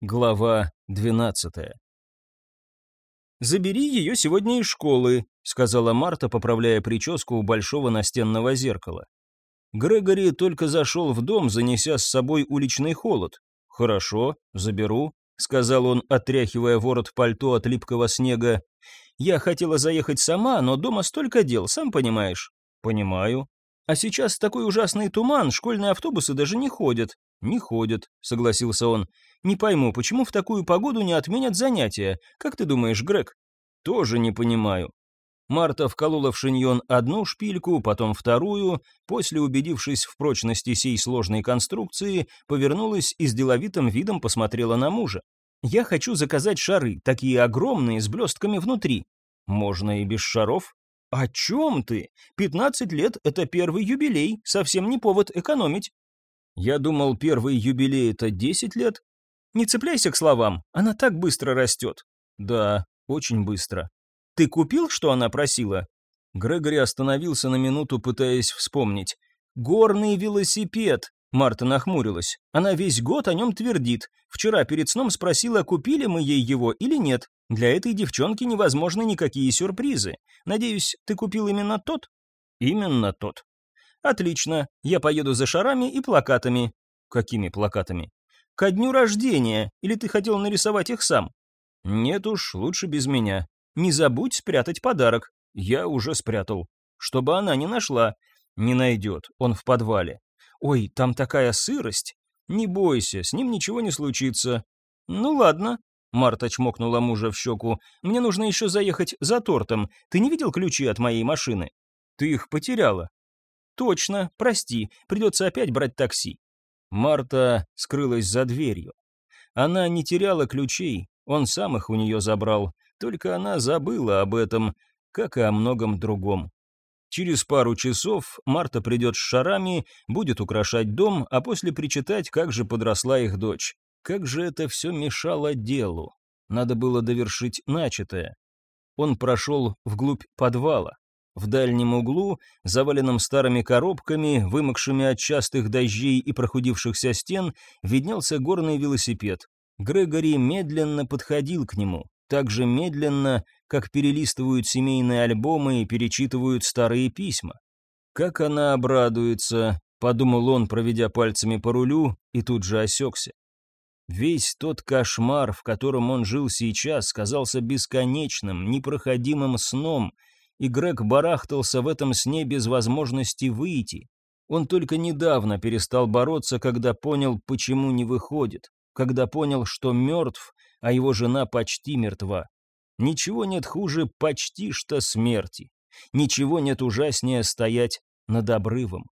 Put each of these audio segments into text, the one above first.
Глава 12 «Забери ее сегодня из школы», — сказала Марта, поправляя прическу у большого настенного зеркала. Грегори только зашел в дом, занеся с собой уличный холод. «Хорошо, заберу», — сказал он, отряхивая ворот пальто от липкого снега. «Я хотела заехать сама, но дома столько дел, сам понимаешь». «Понимаю». «А сейчас такой ужасный туман, школьные автобусы даже не ходят». «Не ходят», — согласился он. Не пойму, почему в такую погоду не отменят занятия? Как ты думаешь, Грег? Тоже не понимаю. Марта вколола в шиньон одну шпильку, потом вторую, после, убедившись в прочности сей сложной конструкции, повернулась и с деловитым видом посмотрела на мужа. «Я хочу заказать шары, такие огромные, с блестками внутри». «Можно и без шаров?» «О чем ты? Пятнадцать лет — это первый юбилей, совсем не повод экономить». «Я думал, первый юбилей — это десять лет», не цепляйся к словам, она так быстро растет. Да, очень быстро. Ты купил, что она просила? Грегори остановился на минуту, пытаясь вспомнить. Горный велосипед. Марта нахмурилась. Она весь год о нем твердит. Вчера перед сном спросила, купили мы ей его или нет. Для этой девчонки невозможны никакие сюрпризы. Надеюсь, ты купил именно тот? Именно тот. Отлично. Я поеду за шарами и плакатами. Какими плакатами? Ко дню рождения, или ты хотел нарисовать их сам? Нет уж, лучше без меня. Не забудь спрятать подарок. Я уже спрятал. Чтобы она не нашла. Не найдет, он в подвале. Ой, там такая сырость. Не бойся, с ним ничего не случится. Ну ладно. Марта чмокнула мужа в щеку. Мне нужно еще заехать за тортом. Ты не видел ключи от моей машины? Ты их потеряла. Точно, прости, придется опять брать такси. Марта скрылась за дверью. Она не теряла ключей, он сам их у нее забрал, только она забыла об этом, как и о многом другом. Через пару часов Марта придет с шарами, будет украшать дом, а после причитать, как же подросла их дочь. Как же это все мешало делу. Надо было довершить начатое. Он прошел вглубь подвала. В дальнем углу, заваленном старыми коробками, вымокшими от частых дождей и прохудившихся стен, виднелся горный велосипед. Грегори медленно подходил к нему, так же медленно, как перелистывают семейные альбомы и перечитывают старые письма. «Как она обрадуется», — подумал он, проведя пальцами по рулю, и тут же осекся. Весь тот кошмар, в котором он жил сейчас, казался бесконечным, непроходимым сном — и Грег барахтался в этом сне без возможности выйти. Он только недавно перестал бороться, когда понял, почему не выходит, когда понял, что мертв, а его жена почти мертва. Ничего нет хуже почти что смерти. Ничего нет ужаснее стоять над обрывом.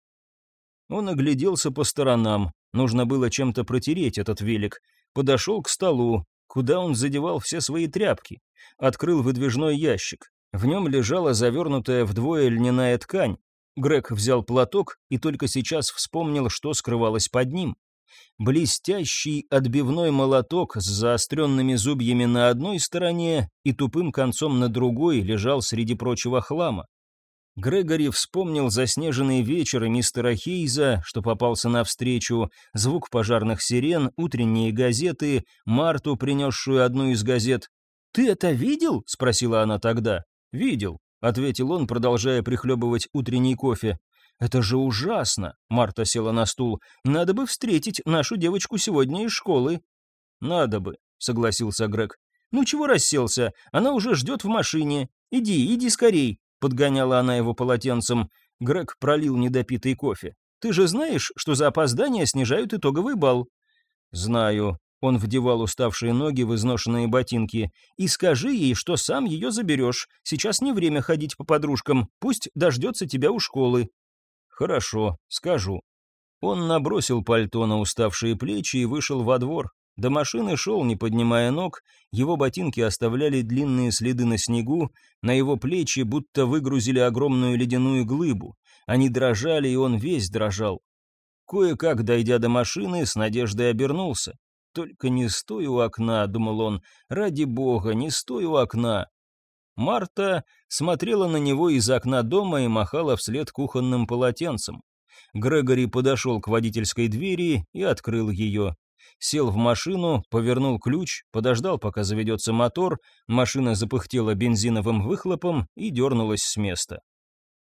Он огляделся по сторонам, нужно было чем-то протереть этот велик. Подошел к столу, куда он задевал все свои тряпки. Открыл выдвижной ящик. В нем лежала завернутая вдвое льняная ткань. Грег взял платок и только сейчас вспомнил, что скрывалось под ним. Блестящий отбивной молоток с заостренными зубьями на одной стороне и тупым концом на другой лежал среди прочего хлама. Грегори вспомнил заснеженные вечеры мистера Хейза, что попался навстречу, звук пожарных сирен, утренние газеты, Марту, принесшую одну из газет. «Ты это видел?» — спросила она тогда. «Видел», — ответил он, продолжая прихлебывать утренний кофе. «Это же ужасно!» — Марта села на стул. «Надо бы встретить нашу девочку сегодня из школы». «Надо бы», — согласился Грег. «Ну чего расселся? Она уже ждет в машине. Иди, иди скорей», — подгоняла она его полотенцем. Грег пролил недопитый кофе. «Ты же знаешь, что за опоздание снижают итоговый балл?» «Знаю», он вдевал уставшие ноги в изношенные ботинки. «И скажи ей, что сам ее заберешь. Сейчас не время ходить по подружкам. Пусть дождется тебя у школы». «Хорошо, скажу». Он набросил пальто на уставшие плечи и вышел во двор. До машины шел, не поднимая ног, его ботинки оставляли длинные следы на снегу, на его плечи будто выгрузили огромную ледяную глыбу. Они дрожали, и он весь дрожал. Кое-как, дойдя до машины, с надеждой обернулся. «Только не стой у окна», — думал он, — «ради бога, не стой у окна». Марта смотрела на него из окна дома и махала вслед кухонным полотенцем. Грегори подошел к водительской двери и открыл ее. Сел в машину, повернул ключ, подождал, пока заведется мотор, машина запыхтела бензиновым выхлопом и дернулась с места.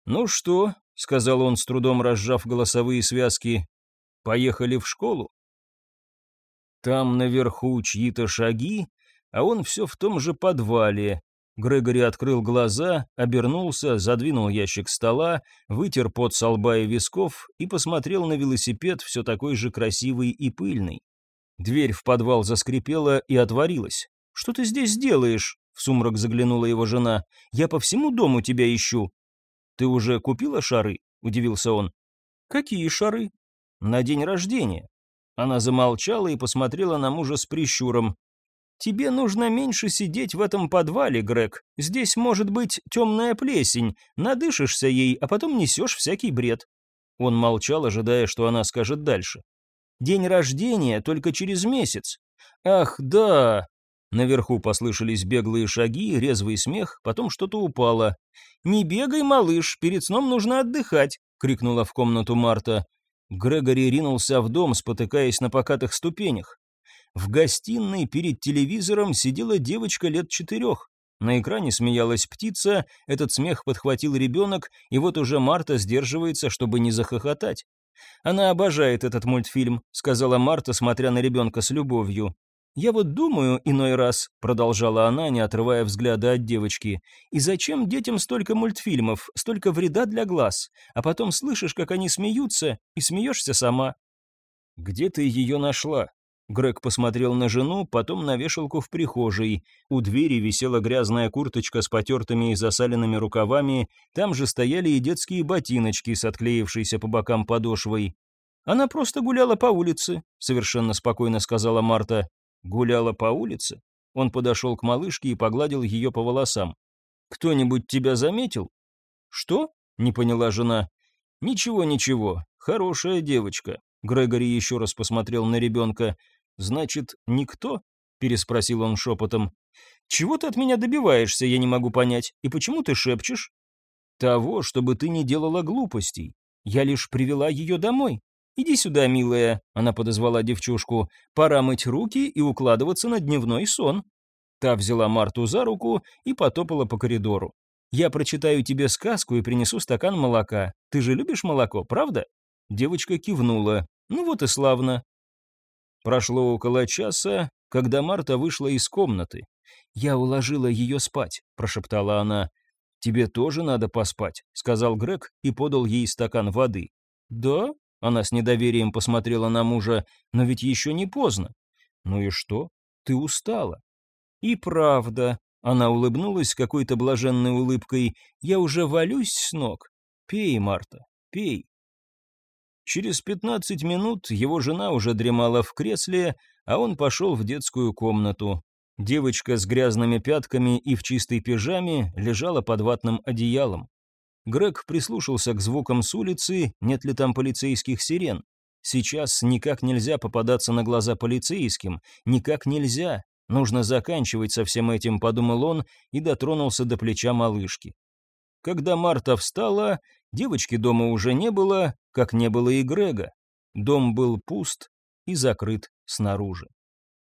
«Ну что?» — сказал он, с трудом разжав голосовые связки. «Поехали в школу?» Там наверху чьи-то шаги, а он все в том же подвале. Грегори открыл глаза, обернулся, задвинул ящик стола, вытер пот со лба и висков и посмотрел на велосипед, все такой же красивый и пыльный. Дверь в подвал заскрипела и отворилась. «Что ты здесь делаешь?» — в сумрак заглянула его жена. «Я по всему дому тебя ищу». «Ты уже купила шары?» — удивился он. «Какие шары?» «На день рождения». Она замолчала и посмотрела на мужа с прищуром. «Тебе нужно меньше сидеть в этом подвале, Грег. Здесь может быть темная плесень. Надышишься ей, а потом несешь всякий бред». Он молчал, ожидая, что она скажет дальше. «День рождения только через месяц». «Ах, да!» Наверху послышались беглые шаги, резвый смех, потом что-то упало. «Не бегай, малыш, перед сном нужно отдыхать!» — крикнула в комнату Марта. Грегори ринулся в дом, спотыкаясь на покатых ступенях. В гостиной перед телевизором сидела девочка лет четырех. На экране смеялась птица, этот смех подхватил ребенок, и вот уже Марта сдерживается, чтобы не захохотать. «Она обожает этот мультфильм», — сказала Марта, смотря на ребенка с любовью. «Я вот думаю иной раз», — продолжала она, не отрывая взгляда от девочки, «и зачем детям столько мультфильмов, столько вреда для глаз, а потом слышишь, как они смеются, и смеешься сама». «Где ты ее нашла?» Грег посмотрел на жену, потом на вешалку в прихожей. У двери висела грязная курточка с потертыми и засаленными рукавами, там же стояли и детские ботиночки с отклеившейся по бокам подошвой. «Она просто гуляла по улице», — совершенно спокойно сказала Марта. Гуляла по улице? Он подошел к малышке и погладил ее по волосам. «Кто-нибудь тебя заметил?» «Что?» — не поняла жена. «Ничего, ничего. Хорошая девочка». Грегори еще раз посмотрел на ребенка. «Значит, никто?» — переспросил он шепотом. «Чего ты от меня добиваешься, я не могу понять. И почему ты шепчешь?» «Того, чтобы ты не делала глупостей. Я лишь привела ее домой. «Иди сюда, милая», — она подозвала девчушку, — «пора мыть руки и укладываться на дневной сон». Та взяла Марту за руку и потопала по коридору. «Я прочитаю тебе сказку и принесу стакан молока. Ты же любишь молоко, правда?» Девочка кивнула. «Ну вот и славно». Прошло около часа, когда Марта вышла из комнаты. «Я уложила ее спать», — прошептала она. «Тебе тоже надо поспать», — сказал Грег и подал ей стакан воды. «Да?» Она с недоверием посмотрела на мужа. «Но ведь еще не поздно». «Ну и что? Ты устала». «И правда». Она улыбнулась какой-то блаженной улыбкой. «Я уже валюсь с ног. Пей, Марта, пей». Через пятнадцать минут его жена уже дремала в кресле, а он пошел в детскую комнату. Девочка с грязными пятками и в чистой пижаме лежала под ватным одеялом. Грег прислушался к звукам с улицы, нет ли там полицейских сирен. Сейчас никак нельзя попадаться на глаза полицейским, никак нельзя. Нужно заканчивать со всем этим, подумал он и дотронулся до плеча малышки. Когда Марта встала, девочки дома уже не было, как не было и Грега. Дом был пуст и закрыт снаружи.